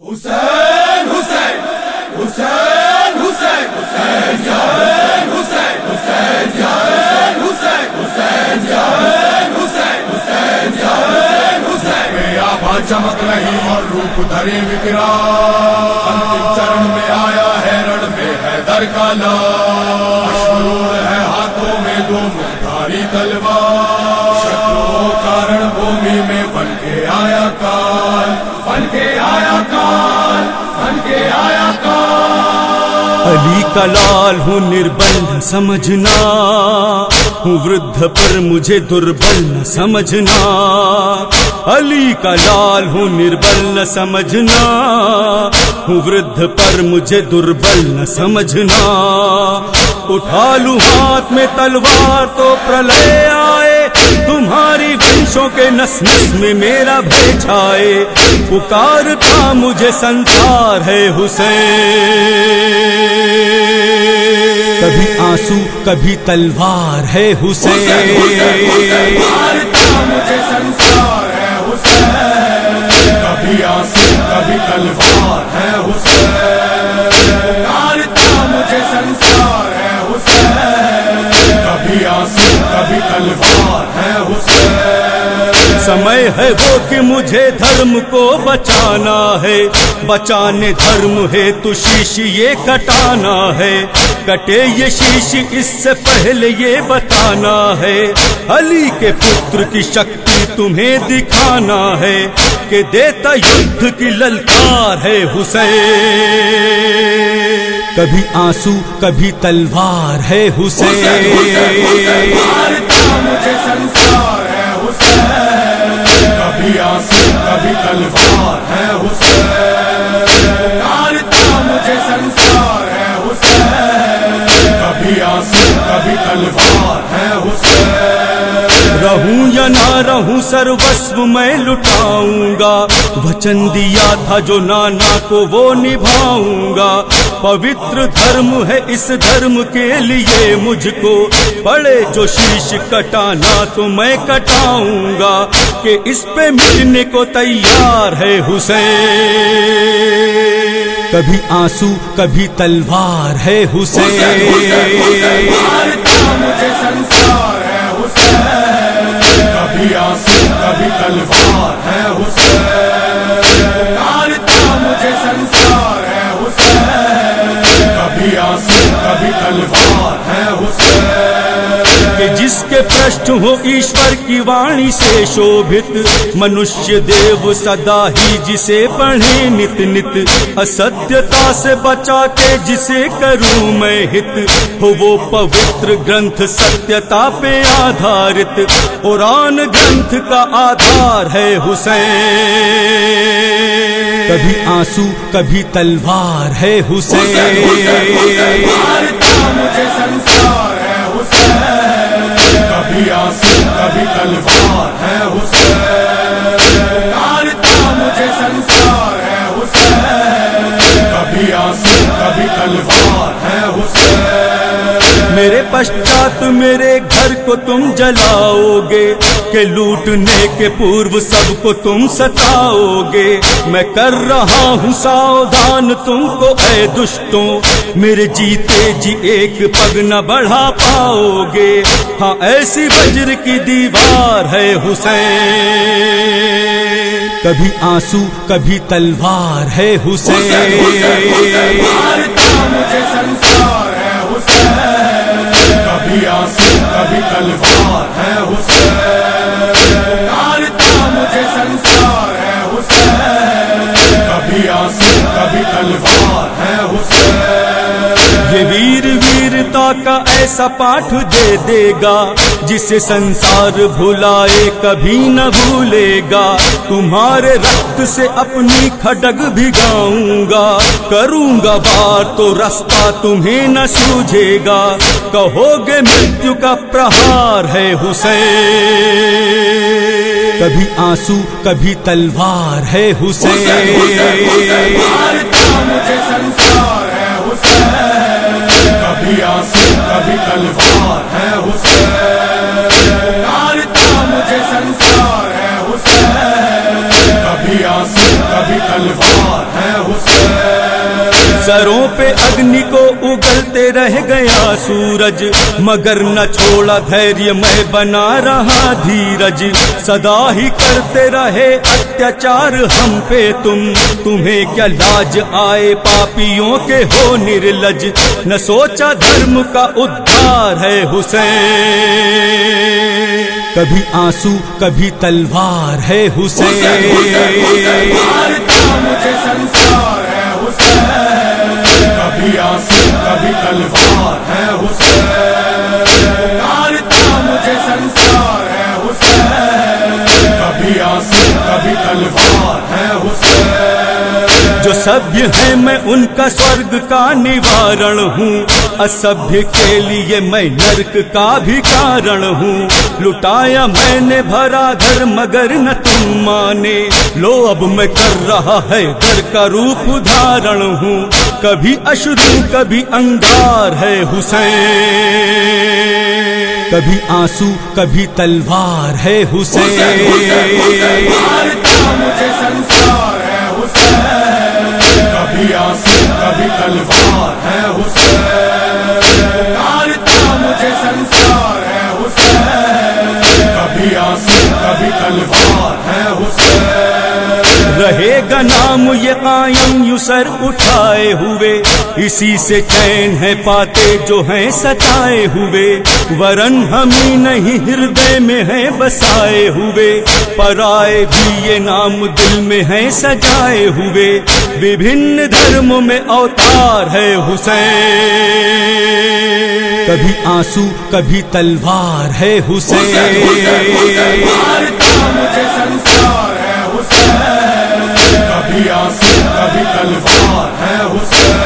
حسین حسین حسین حسین حسین جان، حسین حسین جان، حسین حسین جان، حسین حسین جان، حسین۔ میں آبا چمک رہی اور روپ دھرے وکرا۔ چرن میں آیا ہے، رڑ میں ہے در کا لاشور ہے ہاتھوں میں دو ماری تلوار۔ علی کا لال ہوں نربل سمجھنا۔ ہوں ورد پر مجھے دربل، نہ سمجھنا۔ علی کا لال ہوں نربل، نہ سمجھنا۔ ہوں ورد پر مجھے دربل، نہ سمجھنا۔ اٹھا لوں ہاتھ میں تلوار تو پرلے آئے۔ کے نس نس میں میرا بھائی چھائے پکار تھا مجھے سنسار ہے حسین۔ کبھی آنسو، کبھی تلوار ہے حسین۔ مجھے سنسار ہے حسین۔ کبھی آنسو، کبھی تلوار ہے حسین۔ مجھے سنسار ہے حسین۔ ہے وہ کہ مجھے دھرم کو بچانا ہے بچانے دھرم ہے تو شیش یہ کٹانا ہے کٹے یہ شیش اس سے پہلے یہ بتانا ہے علی کے پتر کی شکتی تمہیں دکھانا ہے کہ دیتا یدھ کی للکار ہے حسین کبھی آنسو کبھی تلوار ہے حسین کبھی تلوار ہے حسین مجھے سنسار ہے حسین کبھی آنسو کبھی تلوار ہے حسین رہوں یا نہ رہوں سروسو میں لٹاؤں گا۔ وچن دیا تھا جو نانا کو وہ نبھاؤں گا۔ پوتر دھرم ہے اس دھرم کے لیے مجھ کو پڑے جو شیش کٹانا تو میں کٹاؤں گا کہ اس پہ ملنے کو تیار ہے حسین۔ کبھی آنسو، کبھی تلوار ہے حسین۔ کبھی آنسو، کبھی تلوار ہے حسین۔ کے پرشٹ ہو ایشور کی وانی سے شوبھت منشیہ دیو سدا ہی جسے پڑھے نت نت اسدھتا سے بچا کے جسے کروں میں ہت ہو وہ پوتر گرنتھ ستیتا پہ آدھارت قرآن گرنتھ کا آدھار ہے حسین کبھی آنسو کبھی تلوار ہے حسین کبھی آنسو کبھی تلوار ہے حسین۔ کارتا مجھے سنسار ہے حسین۔ کبھی آنسو کبھی تلوار۔ میرے پشچات میرے گھر کو تم جلاؤ گے کہ لوٹنے کے پورو سب کو تم ستاؤ گے میں کر رہا ہوں ساودھان تم کو اے دشتوں میرے جیتے جی ایک پگ نہ بڑھا پاؤ گے ہاں ایسی بجر کی دیوار ہے حسین کبھی آنسو کبھی تلوار ہے حسین مجھے سنسار ہے حسین الفاظ ہے حسین۔ ویرتا کا ایسا پاٹھ دے دے گا جسے سنسار بھلائے کبھی نہ بھولے گا تمہارے رقت سے اپنی کھڈگ بھی گاؤں گا کروں گا بار تو رستہ تمہیں نہ سوجھے گا کہو گے مرتیو کا پرہار ہے حسین کبھی آنسو کبھی تلوار ہے حسین سروں پہ اگنی کو اگلتے رہ گیا سورج مگر نہ چھوڑا دھیریہ میں بنا رہا دھیرج صدا ہی کرتے رہے اتیاچار ہم پہ تم تمہیں کیا لاج آئے پاپیوں کے ہو نرلج نہ سوچا دھرم کا ادھار ہے حسین کبھی آنسو کبھی تلوار ہے حسین مجھے سنسار ہے حسین کبھی آنسو کبھی تلوار ہے حسین۔ مجھے سنسار ہے حسین۔ کبھی آنسو کبھی تلوار سبھی ہے میں ان کا سورگ کا نوارن ہوں اسبھی کے لیے میں نرک کا بھی کارن ہوں لٹایا میں نے بھرا گھر مگر نہ تم مانے لو اب میں کر رہا ہے گھر کا روپ دھارن ہوں کبھی اشرو کبھی انگار ہے حسین کبھی آنسو کبھی تلوار ہے حسین مجھے سنسار ہے حسین کبھی آنسو کبھی تلوار ہے حسین۔ گا یہ قائم یو سر اٹھائے ہوئے اسی سے چین ہے پاتے جو ہیں ستائے ہوئے ورن ہم ہی نہیں ہردے میں ہیں بسائے ہوئے پرائے بھی یہ نام دل میں ہیں سجائے ہوئے وبھن دھرموں میں اوتار ہے حسین کبھی آنسو کبھی تلوار ہے حسین کبھی آنسو کبھی تلوار ہے حسین۔